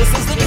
this is the